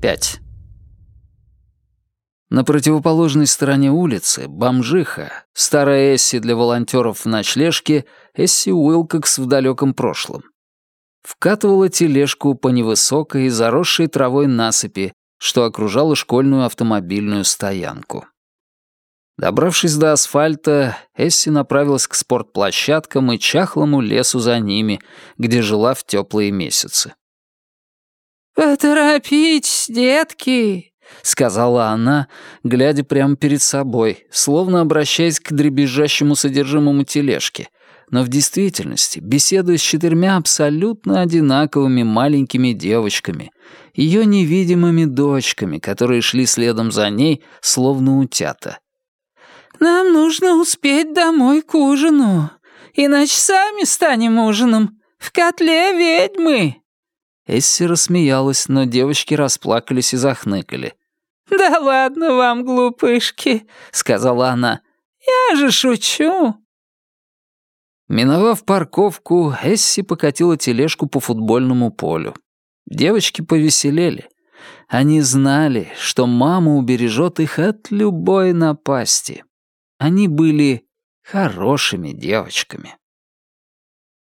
5. На противоположной стороне улицы бомжиха, старая Эсси для волонтеров в ночлежке, Эсси Уилкокс в далеком прошлом. Вкатывала тележку по невысокой, заросшей травой насыпи, что окружало школьную автомобильную стоянку. Добравшись до асфальта, Эсси направилась к спортплощадкам и чахлому лесу за ними, где жила в теплые месяцы. «Поторопитесь, детки!» — сказала она, глядя прямо перед собой, словно обращаясь к дребезжащему содержимому тележки, но в действительности беседуя с четырьмя абсолютно одинаковыми маленькими девочками, ее невидимыми дочками, которые шли следом за ней, словно утята. «Нам нужно успеть домой к ужину, иначе сами станем ужином. В котле ведьмы!» Эсси рассмеялась, но девочки расплакались и захныкали. «Да ладно вам, глупышки», — сказала она. «Я же шучу». Миновав парковку, Эсси покатила тележку по футбольному полю. Девочки повеселели. Они знали, что мама убережет их от любой напасти. Они были хорошими девочками.